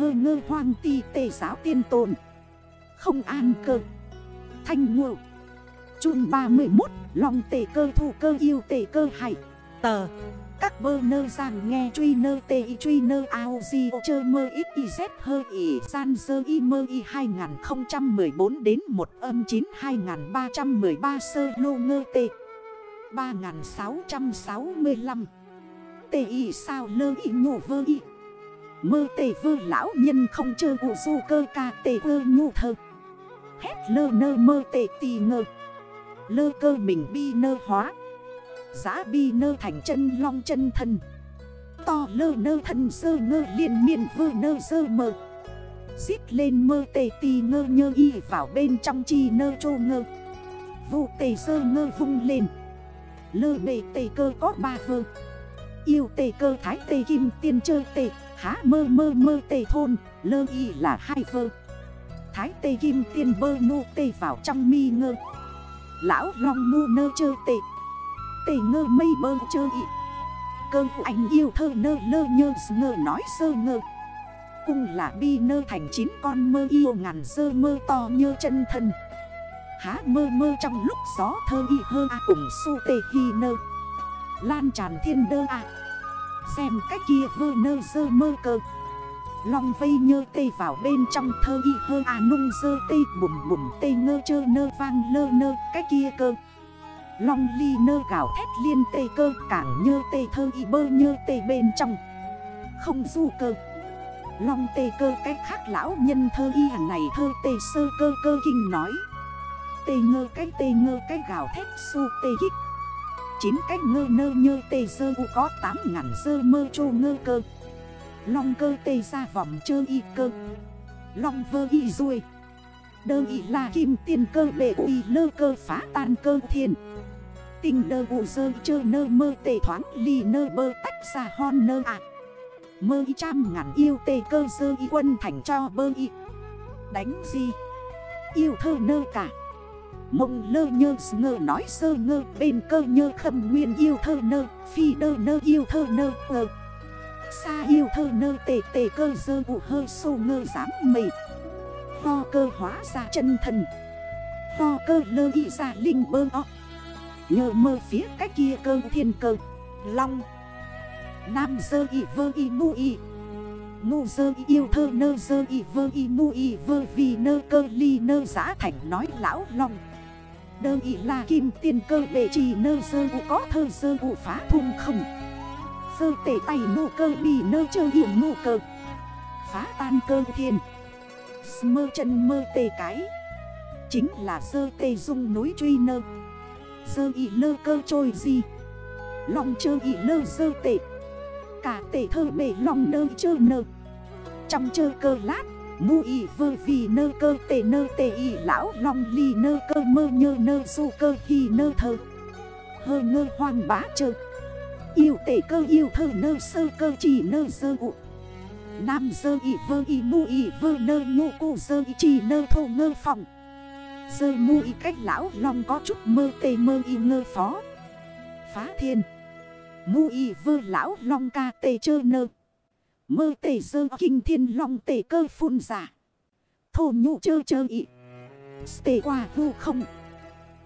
hơ ngơ hoang ti tề giáo tiên tồn. Không an cơ. Thanh ngộ. Chun 31 Lòng tề cơ thủ cơ yêu tề cơ hải. Tờ. Các bơ nơ giang nghe truy nơ tê y truy nơ ao di ô chơ mơ ít y z hơ y san sơ y mơ y 2014 đến 1 âm 9 2313 sơ lô ngơ tê. 3665 Tê y sao lơ y ngộ vơ y. Mơ tê vơ lão nhân không chơ ụ du cơ ca tê vơ nhu thơ. Hét lơ nơ mơ tê tì ngơ. Lơ cơ mình bi nơ hóa. Giá bi nơ thành chân long chân thân. To lơ nơ thân sơ ngơ liền miền vơ nơ sơ mơ. Xít lên mơ tê tì ngơ nhơ y vào bên trong chi nơ trô ngơ. Vụ tê sơ ngơ vung lên. Lơ bề tê cơ có ba vơ. Yêu tê cơ thái tê kim tiên chơ tê. Há mơ mơ mơ tê thôn, Lơ y là hai vơ. Thái tê kim tiên bơ nô tê vào trong mi ngơ. Lão long ngu nơ chơ tê. Tê ngơ mây bơ chơ y. Cơ anh yêu thơ nơ lơ nhơ ngơ nói sơ ngơ. Cung là bi nơ thành chín con mơ yêu ngàn sơ mơ to nhơ chân thân. Há mơ mơ trong lúc gió thơ y hơ a cùng su tê hi nơ. Lan tràn thiên đơ a. Xem cách kia vơ nơ dơ mơ cơ. Long vây nhơ tê vào bên trong thơ y hơ à nung dơ tê bùm bùm tê ngơ chơ nơ vang lơ nơ cái kia cơ. Long ly nơ gạo thét liên tê cơ cảng nhơ tê thơ y bơ nhơ tê bên trong. Không du cơ. Long tê cơ cách khác lão nhân thơ y hẳn này thơ tê sơ cơ cơ kinh nói. Tê ngơ cách tê ngơ cách gạo thét su tê kích Chín cách ngơ nơ nhơ tê sơ u có 8 ngàn sơ mơ chô ngơ cơ. Long cơ tê ra vòng chơ y cơ. Long vơ y ruồi. Đơ y là kim tiền cơ bệ y lơ cơ phá tan cơ thiền Tình đơ u sơ chơ nơ mơ tê thoáng ly nơ bơ tách ra hon nơ ạ. Mơ y trăm ngàn yêu tê cơ sơ y quân thành cho bơ y. Đánh gì? Yêu thơ nơ cả. Mông lơ nhơ, ngơ nói sơ ngơ, Bên cơ nhơ khâm nguyên yêu thơ nơ, Phi đơ nơ yêu thơ nơ ờ. Xa yêu thơ nơ, tề tề cơ dơ vụ hơ, sô ngơ dám mây Ho cơ hóa ra chân thần. Ho cơ lơ y ra linh bơ o. Nhờ mơ phía cách kia cơ thiên cơ. Long. Nam dơ y vơ y mu y. Ngu dơ y yêu thơ nơ, dơ y vơ y mu y, vơ vì nơ cơ ly nơ giá thành nói lão long. Đơ y là kim tiền cơ bệ trì nơ sơ ụ có thơ sơ ụ phá thung không Sơ tể tay nụ cơ bì nơ chơ hiểu nụ cơ. Phá tan cơ thiên Mơ chân mơ tê cái. Chính là sơ tê dung núi truy nơ. Sơ ý lơ cơ trôi gì Lòng chơ ý lơ sơ tệ. Cả tệ thơ bể lòng nơ chơ nơ. Trong chơ cơ lát Mu y vơ vì nơ cơ tề nơ tề y lão long ly nơ cơ mơ nhơ nơ su cơ hi nơ thơ. Hơ ngơ hoang bá chơ. Yêu tê cơ yêu thơ nơ sơ cơ chỉ nơ sơ ụ Nam sơ y vơ y mu y vơ nơ nhô cô sơ y chỉ nơ thô ngơ phòng. Sơ mu y cách lão long có chút mơ tê mơ y ngơ phó. Phá thiên. Mu y vơ lão long ca tê chơ nơ. Mơ tê sơ kinh thiên long tê cơ phun giả. Thô nhụ chơ chơ y Tê qua hư không.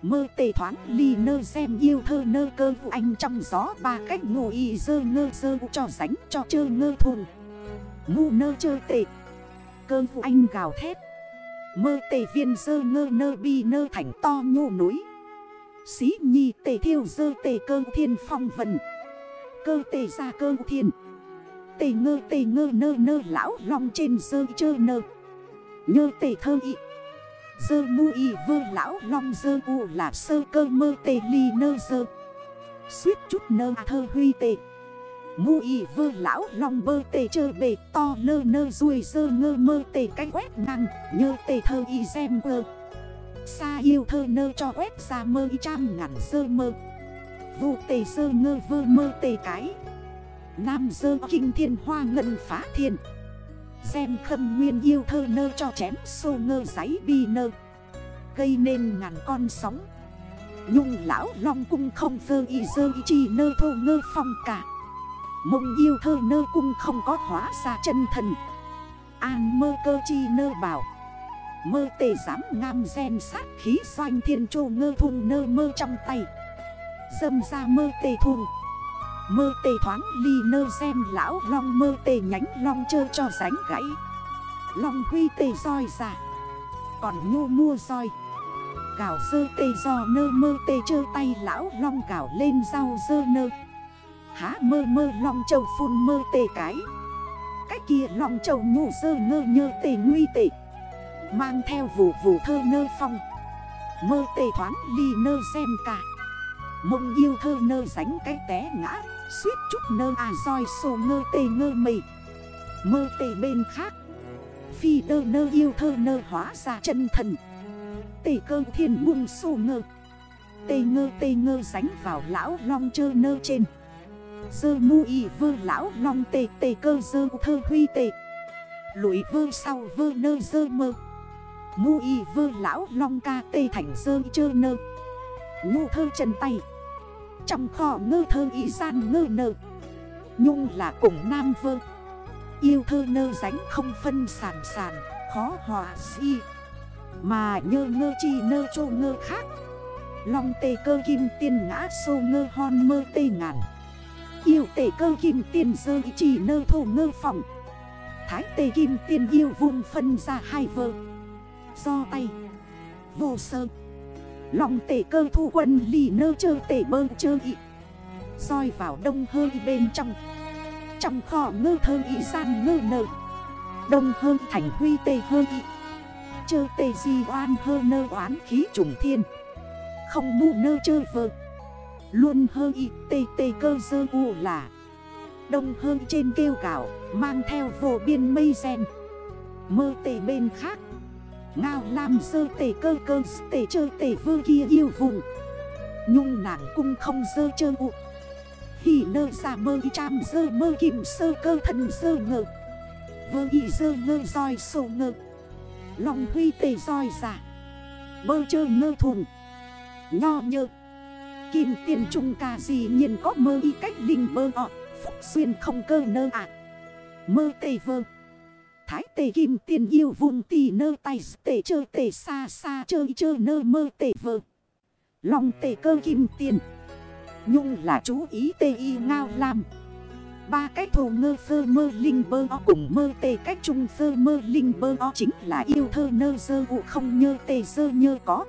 Mơ tê thoáng ly nơ xem yêu thơ nơ cơ vụ anh trong gió ba cách ngủ y dơ ngơ dơ cho ránh cho chơ ngơ thùn. Ngu nơ chơ tê. Cơ vụ anh gào thét. Mơ tê viên dơ ngơ nơ bi nơ thành to nhô núi. Xí nhi tê thiêu dơ tê cơ thiên phong vần. Cơ tê ra cơ thiên. Tê ngơ tê ngơ, nơ nơ, lão long trên dơ chơ nơ. Nhơ tê thơ y. Dơ mu y, vơ lão long, dơ u là sơ cơ mơ tê ly nơ dơ. Suýt chút nơ thơ huy tê. Mu y, vơ lão long, bơ tê chơ bề, to lơ nơ ruồi, dơ ngơ mơ tê cách quét ngang, Nhơ tê thơ y xem vơ. Xa yêu thơ nơ cho quét ra mơ y trăm ngàn dơ mơ. Vụ tê dơ ngơ vơ mơ tê cái. Nam dơ kinh thiên hoa ngân phá thiên. Xem khâm nguyên yêu thơ nơ cho chém sô ngơ giấy bi nơ. Gây nên ngàn con sóng. Nhung lão long cung không dơ y dơ y chi nơ thô ngơ phong cả. Mông yêu thơ nơ cung không có hóa ra chân thần. An mơ cơ chi nơ bảo. Mơ tề dám ngam gen sát khí doanh thiên trô ngơ thung nơ mơ trong tay. Dâm ra mơ tề thùng Mơ tê thoáng ly nơ xem lão long mơ tê nhánh long chơ cho ránh gãy. Long huy tê roi ra Còn nhô mua roi. Gạo sơ tê do nơ mơ tê chơ tay lão long gạo lên rau dơ nơ. Há mơ mơ long châu phun mơ tê cái. Cách kia long châu nhô dơ ngơ nhơ tê nguy tê. Mang theo vụ vụ thơ nơ phong. Mơ tê thoáng ly nơ xem cả. Mộng yêu thơ nơ ránh cái té ngã. Suýt chút nơ à roi sổ ngơ tê ngơ mì Mơ tê bên khác. Phi đơ nơ yêu thơ nơ hóa ra chân thần. Tê cơ thiên buông sổ ngơ. Tê ngơ tê ngơ ránh vào lão long chơ nơ trên. Dơ mu y vơ lão long tê tê cơ dơ thơ huy tê. Lũi vơ sau vơ nơ dơ mơ. Mu y vơ lão long ca tê thành dơ chơ nơ. Ngu thơ chân tay. Trong kho ngơ thơ y gian ngơ nơ Nhung là cùng nam vơ. Yêu thơ nơ ránh không phân sản sản, Khó hòa si Mà nhơ ngơ chi nơ chô ngơ khác. Long tê cơ kim tiên ngã sô ngơ hon mơ tê ngàn. Yêu tê cơ kim tiên dơ chỉ nơ thổ ngơ phòng Thái tê kim tiên yêu vun phân ra hai vơ. Do tay. Vô sơ. Lòng tể cơ thu quân lì nơ chơ tể bơ chơ ị. Soi vào đông hơi bên trong. Trong kho ngơ thơ ị gian ngơ nợ. Đông hơn thành huy tê hơ ị. Chơ tê di oan hơ nơ oán khí trùng thiên. Không mu nơ chơ vơ. Luôn hơ ị tê tê cơ dơ u là. Đông hơn trên kêu gạo, Mang theo vô biên mây sen Mơ tê bên khác Ngao làm dơ tề cơ cơ, tề chơ tề vơ kia yêu vùng. Nhung nàng cung không dơ chơ ụ Hỉ nơ ra mơ y cham dơ mơ kìm sơ cơ thần dơ ngơ. Vơ y dơ ngơ roi sổ ngơ. Lòng huy tề roi giả Bơ chơ ngơ thùng. Nho nhơ. Kim tiền trung cả gì nhiên có mơ y cách linh bơ ọ. Phúc xuyên không cơ nơ ạ. Mơ tề vơ. Thái tê kim tiền yêu vùng tì nơ tay tê chơ tê xa xa chơi chơ nơ mơ tê vơ. Lòng tê cơ kim tiền Nhung là chú ý tê y ngao làm Ba cách thù ngơ phơ mơ linh bơ o cùng mơ tê cách trung phơ mơ linh bơ o Chính là yêu thơ nơ dơ vụ không nhơ tê dơ nhơ có.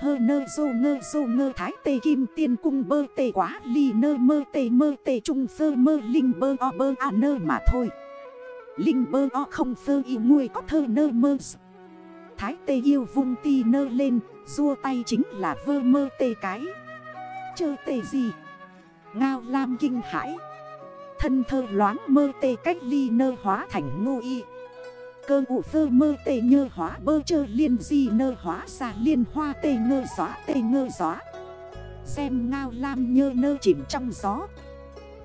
Hơ nơ dô ngơ dô ngơ thái tê kim tiên cung bơ tê quá ly nơ mơ tê mơ tê trung phơ mơ linh bơ o bơ à nơ mà thôi. Linh bơ o không phơ y nguôi có thơ nơ mơ Thái tê yêu vung ti nơ lên Rua tay chính là vơ mơ tê cái. Chơ tê gì? Ngao lam kinh hãi. Thân thơ loáng mơ tê cách ly nơ hóa thành ngô y. Cơ ụ phơ mơ tê nhơ hóa bơ chơ liên di nơ hóa xa liên hoa tê ngơ gió tê ngơ gió. Xem ngao lam nhơ nơ chìm trong gió.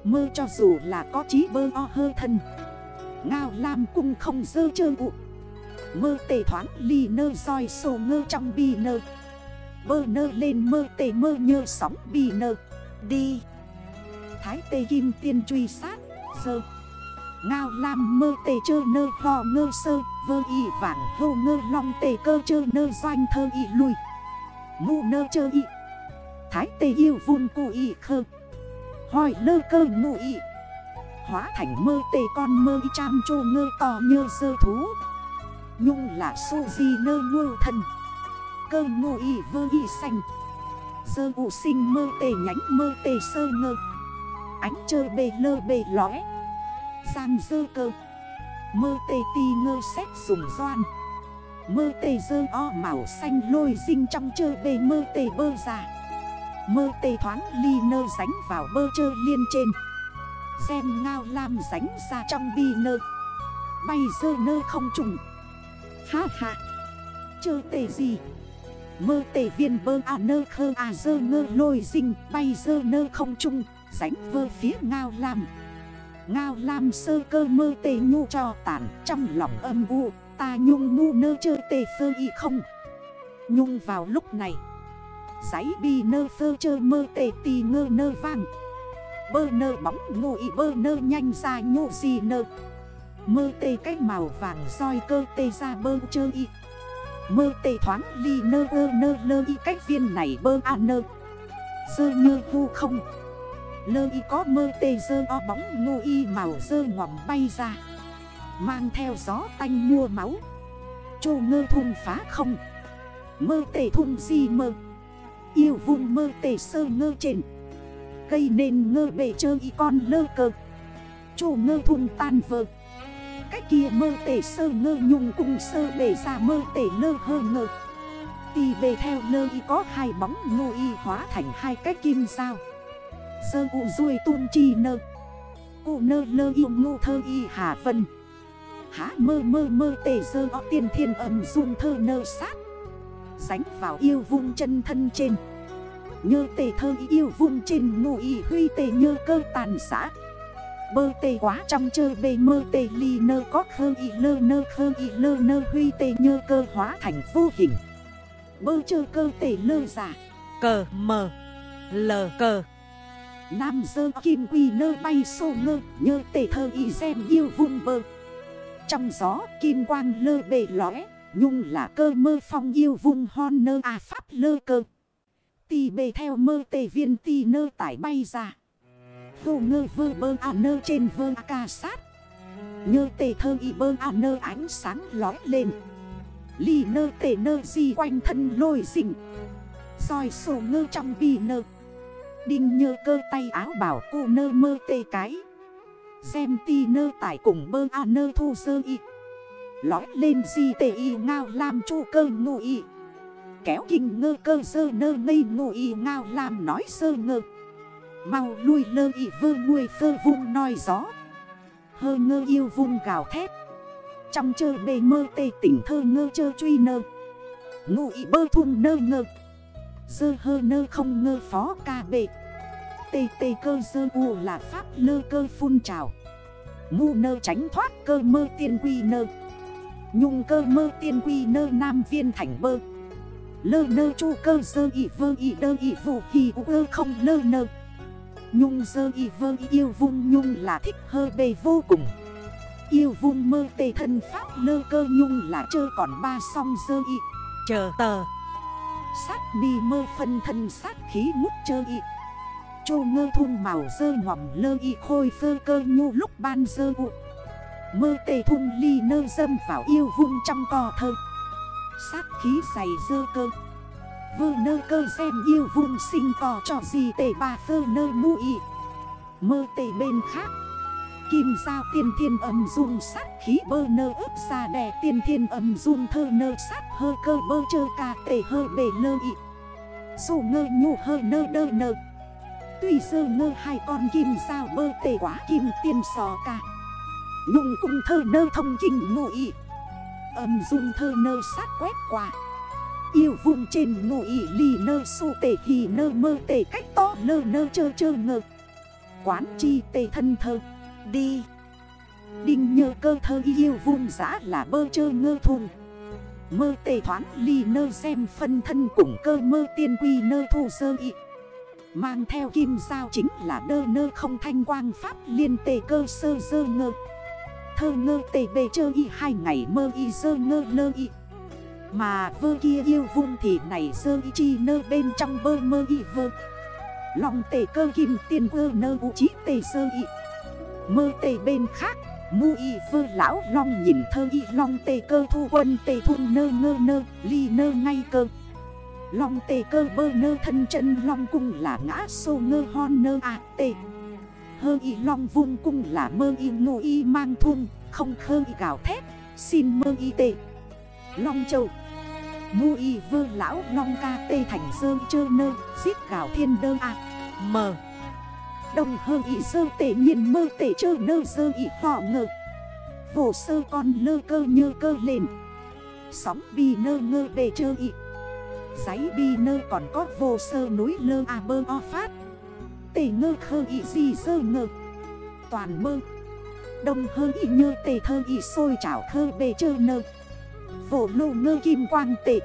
Mơ cho dù là có trí bơ o hơ thân. Ngao lam cung không dơ chơ ụ. Mơ tề thoáng ly nơ roi sổ ngơ trong bi nơ. Bơ nơ lên mơ tề mơ nhơ sóng bi nơ. Đi. Thái tê kim tiên truy sát. Dơ Ngao lam mơ tề chơ nơ ho ngơ sơ. Vơ y vàng hô ngơ long tề cơ chơ nơ doanh thơ y lùi Ngu nơ chơ y. Thái tê yêu vun cụ y khơ. Hỏi lơ cơ ngụ y. Hóa thành mơ tê con mơ y cham chô ngơ to như sơ thú. Nhung là su di nơ ngô thân Cơ ngô y vơ y xanh. Dơ vụ sinh mơ tê nhánh mơ tê sơ ngơ. Ánh chơi bề lơ bề lóe. Giang dơ cơ. Mơ tê ti ngơ xét dùng doan. Mơ tê dơ o màu xanh lôi dinh trong chơ bề mơ tê bơ ra Mơ tê thoáng ly nơ ránh vào bơ chơ liên trên. Xem ngao lam ránh ra trong bi nơ. Bay dơ nơ không trùng. Ha ha. Chơ tề gì? Mơ tề viên bơ à nơ khơ à dơ ngơ lôi dinh. Bay dơ nơ không trung Ránh vơ phía ngao lam. Ngao lam sơ cơ mơ tề nhu cho tản trong lòng âm u. Ta nhung ngu nơ chơ tề phơ y không. Nhung vào lúc này. Giấy bi nơ phơ chơ mơ tề tì ngơ nơ vang. Bơ nơ bóng ngô y bơ nơ nhanh ra nhô gì nơ. Mơ tê cách màu vàng roi cơ tê ra bơ chơ y. Mơ tê thoáng ly nơ ơ nơ lơ y cách viên này bơ a nơ. Dơ nhơ vu không. Lơ y có mơ tê dơ o bóng ngô y màu dơ ngòm bay ra. Mang theo gió tanh mua máu. Chô ngơ thung phá không. Mơ tê thung di mơ. Yêu vùng mơ tê sơ ngơ trên. Gây nên ngơ bể chơ y con lơ cờ. Chủ ngơ thun tan vợ Cách kia mơ tể sơ ngơ nhung cùng sơ bể ra mơ tể lơ hơ ngơ. Tì bề theo lơ y có hai bóng ngô y hóa thành hai cái kim sao Sơ u ruôi tuôn chi nơ. Cụ nơ lơ yêu ngô thơ y hà vân. Há mơ mơ mơ tể sơ o tiên thiên ẩm dung thơ nơ sát. Dánh vào yêu vung chân thân trên. Nhơ tể thơ yêu vung trên ngô y huy tể nhơ cơ tàn xã Bơ tê quá trong chơ bê mơ tê ly nơ có khơ y lơ nơ khơ y lơ nơ huy tê nhơ cơ hóa thành vô hình. Bơ chơ cơ tê lơ giả. Cờ mờ. Lờ cờ. Nam dơ kim quy nơ bay sô ngơ Nhơ tê thơ y xem yêu vung bơ. Trong gió kim quang lơ bề lóe Nhung là cơ mơ phong yêu vung hon nơ à pháp lơ cơ Tì bề theo mơ tê viên tì nơ tải bay ra. Hồ ngơ vơ bơ à nơ trên vơ à ca sát. Nhơ tề thơ y bơ à nơ ánh sáng lói lên. Ly nơ tề nơ di quanh thân lôi dịnh. Rồi sổ ngơ trong bì nơ. Đinh nhơ cơ tay áo bảo cô nơ mơ tê cái. Xem ti nơ tải cùng bơ à nơ thu sơ y. Lói lên di tê y ngao làm chu cơ ngụ y. Kéo kinh ngơ cơ sơ nơ ngây ngô y ngao làm nói sơ ngơ. Mau lui lơ y vơ nuôi phơ vung nói gió. Hơ ngơ yêu vung gào thét. Trong chơ bề mơ tê tỉnh thơ ngơ chơ truy nơ. Ngụ y bơ thun nơ ngơ. Dơ hơ nơ không ngơ phó ca bệ. Tê tê cơ dơ u là pháp lơ cơ phun trào. Ngu nơ tránh thoát cơ mơ tiên quy nơ. Nhung cơ mơ tiên quy nơ nam viên thành bơ. Lơ nơ chu cơ dơ ị vơ ị đơ ị vụ u ơ không lơ nơ. Nhung dơ y vơ y yêu vung nhung là thích hơ bề vô cùng. Yêu vung mơ tề thân pháp lơ cơ nhung là chơ còn ba song dơ y. Chờ tờ. Sát mi mơ phân thân sát khí ngút chơ y. Chô ngơ thun màu dơ ngỏm lơ y khôi phơ cơ nhu lúc ban dơ u. Mơ tề thun ly nơ dâm vào yêu vung trong cò thơ Sát khí dày dơ cơ. Vơ nơ cơ xem yêu vun sinh cò trò gì tể bà phơ nơ mu y Mơ tể bên khác. Kim sao tiên thiên âm dung sát khí bơ nơ ướp xa đè tiên thiên âm dung thơ nơ sát hơ cơ bơ chơ ca tể hơ bể nơ y Dù ngơ nhu hơ nơ đơ nơ. Tuy sơ ngơ hai con kim sao bơ tể quá kim tiên sò ca. Nhung cùng thơ nơ thông kinh ngụ y Âm dung thơ nơ sát quét qua. Yêu vùng trên ngụ ý lì nơ, su tể hì nơ, mơ tể cách to lơ nơ, chơ chơ ngơ. Quán chi tê thân thơ. Đi. Đinh nhơ cơ thơ, yêu vùng giã là bơ chơ ngơ thùng. Mơ tê thoáng ly nơ, xem phân thân cùng cơ, mơ tiên quy nơ thu sơ ị. Mang theo kim sao chính là đơ nơ, không thanh quang pháp liên tê cơ sơ dơ ngơ. Thơ ngơ tê bề chơ y, hai ngày mơ y, dơ ngơ nơ y. Mà vơ kia yêu vung thì này dơ y chi nơ bên trong bơ mơ y vơ. Lòng tê cơ kim tiền vơ nơ u chí tề dơ y. Mơ tề bên khác, Mu y vơ lão long nhìn thơ y, long tề cơ thu quân tề thun nơ ngơ nơ, ly nơ ngay cơ. Long tề cơ bơ nơ thân chân long cung là ngã sô ngơ hon nơ à tề Hơ y long vung cung là mơ y ngô y mang thun Không khơ y gạo thét, Xin mơ y tệ Long Châu. Mu y vơ lão long ca tê thành sơ chơ nơ, Giết gào thiên đơ à Mờ Đồng hơ y sơ tệ nhiên mơ tệ chơ nơ sơ y họ ngờ Vổ sơ con lơ cơ nhơ cơ lên Sóng bi nơ ngơ bề chơ y. Giấy bi nơ còn có vô sơ núi lơ à bơ o phát tề ngơ khơ y gì sơ ngơ. Toàn mơ. Đồng hơ y nhơ tề thơ y sôi chảo khơ bề chơ nơ. Vổ lô ngơ kim quang tệ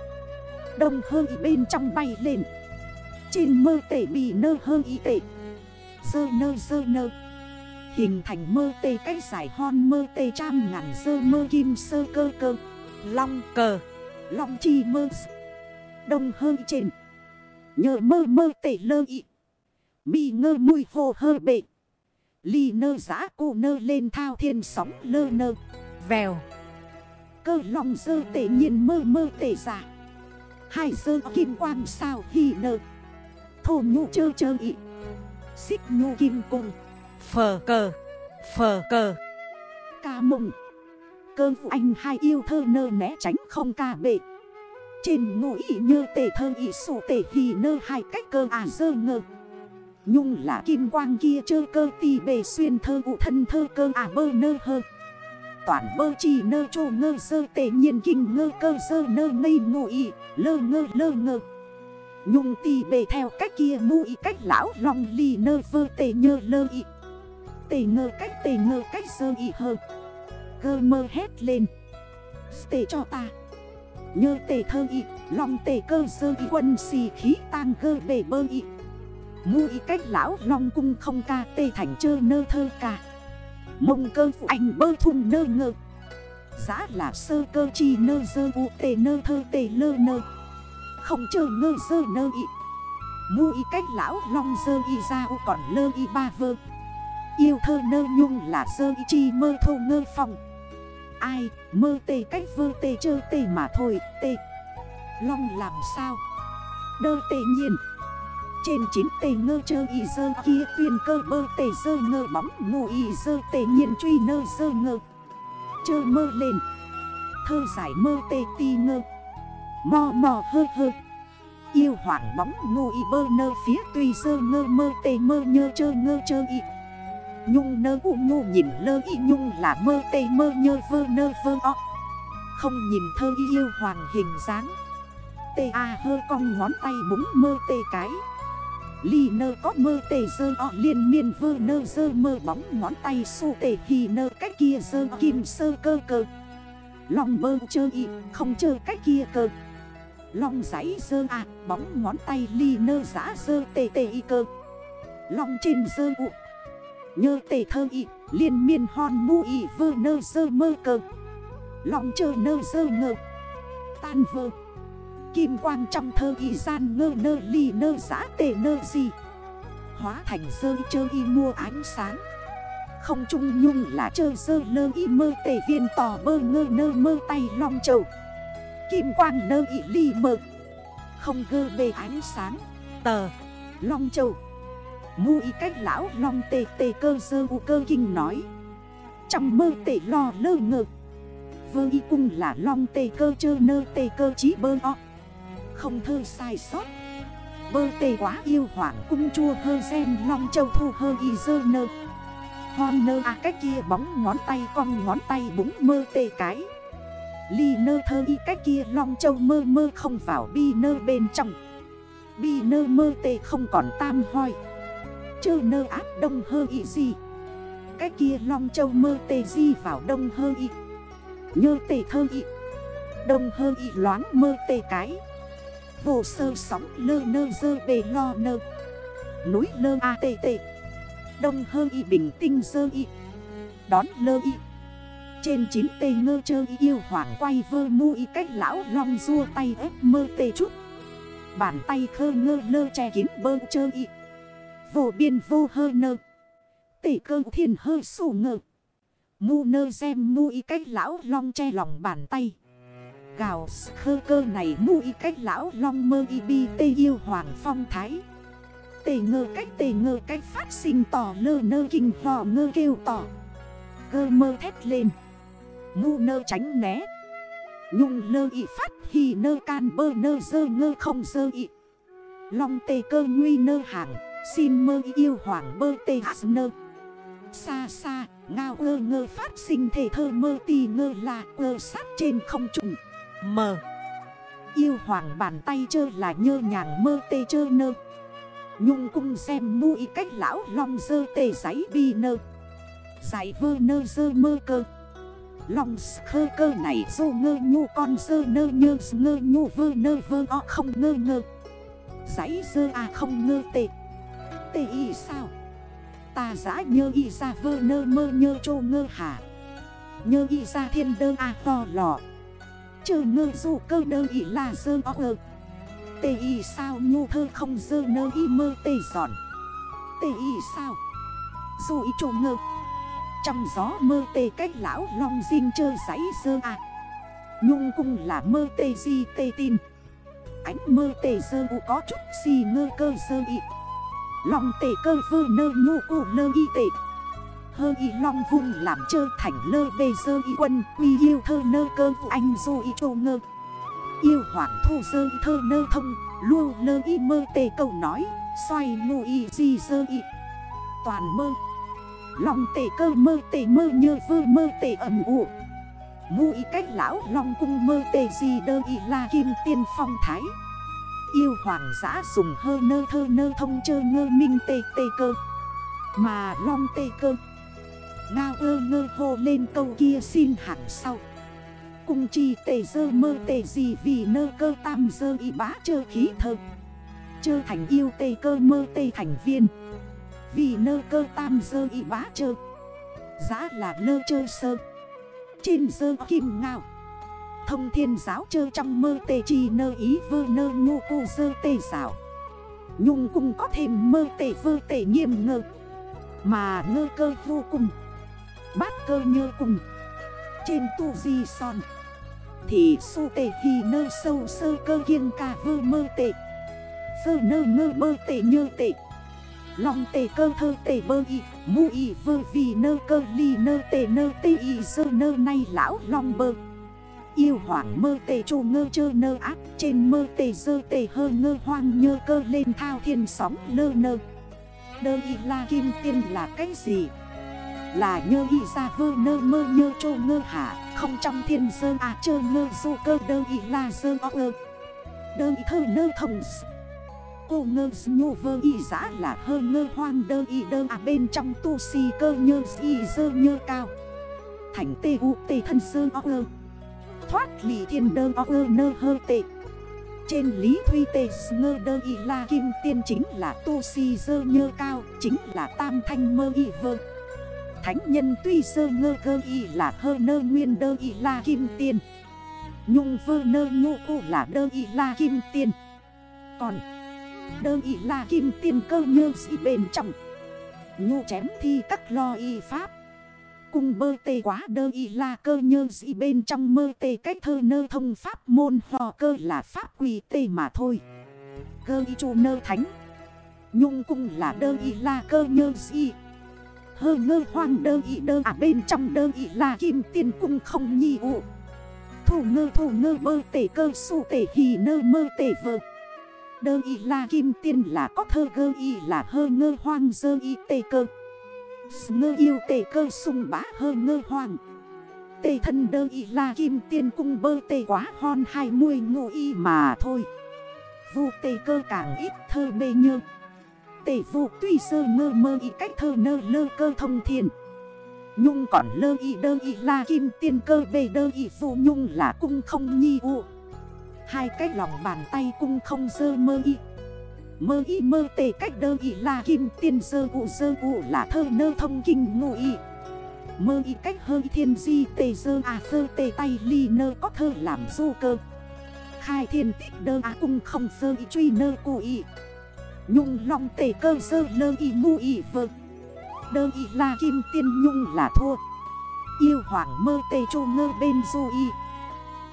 Đông hơ y bên trong bay lên. Trên mơ tệ bị nơ hơ y tệ Sơ nơ sơ nơ. Hình thành mơ tê cách giải hon mơ tê trăm ngàn dơ mơ kim sơ cơ cơ. Long cờ. Long chi mơ. Đông hơi trên. Nhờ mơ mơ tê lơ ị. Mi ngơ mùi hồ hơ bệ. Ly nơ giã cô nơ lên thao thiên sóng lơ nơ. Vèo. Cơ lòng dơ tệ nhiên mơ mơ tệ giả. Hai dơ kim quang sao hi nơ. Thô nhu chơ chơ ị. Xích nhu kim cung. Phờ cờ. Phờ cờ. Ca mộng. Cơ phụ anh hai yêu thơ nơ né tránh không ca bệ. Trên ngũ ị nhơ tề thơ ị sổ tề hì nơ hai cách cơ à dơ ngơ. Nhung là kim quang kia chơ cơ tì bề xuyên thơ ụ thân thơ cơ à bơ nơ hơ. Toàn bơ chỉ nơ chô ngơ sơ tề nhiên kinh ngơ cơ sơ nơ ngây ngụ ị, Lơ ngơ lơ ngơ. Nhung tì bề theo cách kia mu ị cách lão lòng lì nơ vơ tề nhơ lơ ị. Tề ngơ cách tề ngơ cách sơ ị hơ. Cơ mơ hét lên. Tề cho ta. Nhơ tề thơ ị Lòng tề cơ sơ ị, quân xì khí tang gơ bề bơ ị. Mu cách lão long cung không ca, tê thành chơ nơ thơ ca. Mông cơ phụ anh bơ thung nơ ngơ. Giá là sơ cơ chi nơ dơ u, tê nơ thơ, tê lơ nơ. Không chơ ngơ dơ nơ y. Mu cách lão long dơ y ra u còn lơ y ba vơ. Yêu thơ nơ nhung là dơ y chi mơ thô ngơ phòng Ai, mơ tê cách vơ tê chơ tê mà thôi, tê. Long làm sao? Đơ tê nhiên trên chín tề ngơ chơ y dơ kia tuyên cơ bơ tề dơ ngơ bóng ngụ y dơ tề nhiên truy nơ dơ ngơ. Chơ mơ lên. Thơ giải mơ tề ti ngơ. Mò mò hơ hơ. Yêu hoảng bóng ngụ y bơ nơ phía tùy dơ ngơ mơ tề mơ nhơ chơ ngơ chơ y. Nhung nơ u ngô nhìn lơ y nhung là mơ tề mơ nhơ vơ nơ vơ o. Không nhìn thơ y yêu hoàng hình dáng. Tê a hơ cong ngón tay búng mơ tê cái. Ly nơ có mơ tề dơ o liên miên vơ nơ dơ mơ bóng ngón tay su tề hì nơ cách kia dơ kim sơ cơ cơ. Lòng mơ chơ y, không chơ cách kia cơ. Lòng giấy dơ à bóng ngón tay ly nơ giã dơ tề tề y cơ. Lòng trên dơ ụ Nhơ tề thơ y, liên miên hòn mu y vơ nơ dơ mơ cơ. Lòng chơ nơ dơ ngơ, Tan vơ. Kim quang trong thơ y gian ngơ nơ ly nơ giã tề nơ gì. Hóa thành dơ chơ y mua ánh sáng. Không trung nhung là chơ dơ lơ y mơ tề viên tỏ bơ ngơ nơ mơ tay long trầu Kim quang nơ y ly mơ Không gơ bề ánh sáng. Tờ. Long trầu Mu y cách lão long tề tề cơ dơ u cơ kinh nói. Trong mơ tề lo lơ ngơ Vơ y cung là long tề cơ chơ nơ tề cơ chí bơ o không thơ sai sót. Bơ tê quá yêu hoảng cung chua hơ xem long châu thu hơ y dơ nơ. Hon nơ à cách kia bóng ngón tay con ngón tay búng mơ tê cái. Ly nơ thơ y cách kia long châu mơ mơ không vào bi nơ bên trong. Bi nơ mơ tê không còn tam hoi. Chơ nơ áp đông hơ y gì Cách kia long châu mơ tê di vào đông hơ y. Nhơ tê thơ y. Đông hơ y loáng mơ tê cái. Vô sơ sóng lơ nơ dơ bề lo nơ. Núi lơ a tê tê. Đông hơ y bình tinh dơ y. Đón lơ y. Trên chín tê ngơ chơ y yêu hoảng quay vơ mu y cách lão long rua tay ép mơ tê chút. Bàn tay khơ ngơ lơ che kín bơ chơ y. Vô biên vô hơ nơ. Tê cơ thiên hơ sủ ngơ. Mu nơ xem mu y cách lão long che lòng bàn tay. Gào khơ cơ này mu y cách lão long mơ y bi tê yêu hoàng phong thái. Tê ngơ cách tê ngơ cách phát sinh tỏ lơ nơ kinh hò ngơ kêu tỏ Cơ mơ thét lên. Ngu nơ tránh né. Nhung lơ y phát hì nơ can bơ nơ dơ ngơ không dơ y. Long tê cơ nguy nơ hàng, Xin mơ yêu hoàng bơ tê hát nơ. Xa xa ngao ngơ ngơ phát sinh thể thơ mơ tì ngơ là ngơ sát trên không trùng. Mờ Yêu hoàng bàn tay chơ là nhơ nhàng mơ tê chơ nơ. Nhung cung xem mũi cách lão long dơ tê giấy bi nơ. Giải vơ nơ dơ mơ cơ. Long khơ cơ này dô ngơ nhu con dơ nơ nhơ ngơ nhu vơ nơ vơ o không ngơ ngơ. Giấy dơ à không ngơ tê. Tê y sao? Ta giã nhơ y ra vơ nơ mơ nhơ chô ngơ hà. Nhơ y ra thiên đơ à to lọ Chờ ngơ dù cơ đơ y là dơ o ơ. Tê y sao nhu thơ không dơ nơ y mơ tê giòn. Tê y sao? Dù y trô ngơ. Trong gió mơ tê cách lão long dinh chơ giấy dơ à Nhung cung là mơ tê di tê tin. Ánh mơ tê dơ u có chút xì ngơ cơ dơ y Lòng tê cơ vơ nơ nhu cụ nơ y tê. Hơ y long vung làm chơ thành lơ bê dơ y quân, Quy yêu thơ nơ cơ anh du y chô ngơ. Yêu hoàng thu dơ y thơ nơ thông Lưu lơ y mơ tê câu nói, Xoay ngô y di dơ y. Toàn mơ. Lòng tê cơ mơ tê mơ nhơ vơ mơ tê ẩm ụ. Ngu y cách lão long cung mơ tê di đơ y la kim tiên phong thái. Yêu hoàng giã dùng hơ nơ thơ nơ thông chơ ngơ minh tê tê cơ. Mà long tê cơ Ngao ơ ngơ hô lên câu kia xin hẳn sau. Cung chi tề dơ mơ tề gì vì nơ cơ tam dơ y bá chơ khí thơ. Chơ thành yêu tề cơ mơ tề thành viên. Vì nơ cơ tam dơ y bá chơ. Giá là lơ chơ sơ. Trên dơ kim ngao Thông thiên giáo chơ trong mơ tề chi nơ ý vơ nơ ngô cô dơ tề xảo. Nhung cũng có thêm mơ tề vơ tề nghiêm ngơ. Mà ngơ cơ vô cùng. Bát cơ như cùng. Trên tu di son. Thì su tệ hì nơ sâu sơ cơ kiên ca vơ mơ tệ. Sơ nơ ngơ mơ tệ nhơ tệ. Lòng tề cơ thơ tề bơ y, Mu y vơ vì nơ cơ ly nơ tề nơ tê y sơ nơ nay lão long bơ. Yêu hoảng mơ tề trù ngơ chơ nơ ác, Trên mơ tề dơ tề hơ ngơ hoang nhơ cơ lên thao thiên sóng lơ nơ. Đơ y la kim tiên là cái gì? Là nhơ y ra vơ nơ mơ nhơ trô ngơ hạ, Không trong thiên sơ à chơ ngơ du cơ đơ y la sơ o ơ. Đơ y thơ nơ thông Cô ngơ nhô vơ y giã là hơ ngơ hoang đơ y đơ à bên trong tu si cơ nhơ y dơ nhơ cao. Thành tê u tê thân sơ o ơ. Thoát lì thiên đơ o ơ nơ hơ tê. Trên lý thuy tê ngơ đơ y la kim tiên chính là tu si dơ nhơ cao, Chính là tam thanh mơ y vơ. Thánh nhân tuy sơ ngơ gơ y là hơ nơ nguyên đơ y la kim tiên. Nhung vơ nơ ngô cô là đơ y la kim tiên. Còn đơ y la kim tiên cơ nhơ sĩ bên trong. Nhu chém thi các lo y pháp. Cung bơ tê quá đơ y la cơ nhơ sĩ bên trong mơ tê cách thơ nơ thông pháp môn hò cơ là pháp quỳ tê mà thôi. Cơ y chu nơ thánh. Nhung cung là đơ y la cơ nhơ sĩ Hơ ngơ hoang đơ ý đơ. À bên trong đơ ý là kim tiền cung không nhi ụ Thủ ngơ thủ ngơ, bơ tể cơ, su tể hì nơ, mơ tể vơ. Đơ ý là kim tiền là có thơ, gơ ý là hơ ngơ hoang, dơ ý tể cơ. Ngơ yêu tể cơ, sung bá hơ ngơ hoang. Tê thân đơ y là kim tiền cung, bơ tê quá hon, hai mươi ngụ y mà thôi. Vu tê cơ càng ít thơ bê nhơ tề vụ tuy sơ ngơ mơ y cách thơ nơ lơ cơ thông thiên Nhung còn lơ y đơ y la kim tiên cơ bề đơ y phụ nhung là cung không nhi u. Hai cái lòng bàn tay cung không dơ mơ y. Mơ y mơ tề cách đơ y la kim tiên dơ u dơ u là thơ nơ thông kinh ngụ y. Mơ y cách hơi thiên di tề dơ à dơ tề tay ly nơ có thơ làm du cơ. Khai thiên tích đơ à cung không dơ y truy nơ cụ y. Nhung long tề cơ sơ lơ y mu y vơ. Đơ y là kim tiên nhung là thua. Yêu hoàng mơ tê chô ngơ bên du y.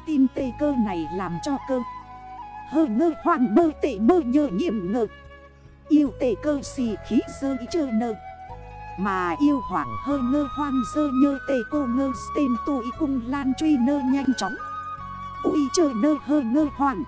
Tin tê cơ này làm cho cơ. Hơ ngơ hoàng mơ tê mơ nhờ nhiệm ngơ. Yêu tê cơ xì khí sơ y chơ nơ. Mà yêu hoàng hơ ngơ hoang dơ nhơ tê cô ngơ tên tụ y cung lan truy nơ nhanh chóng. Ui chơ nơ hơ ngơ hoàng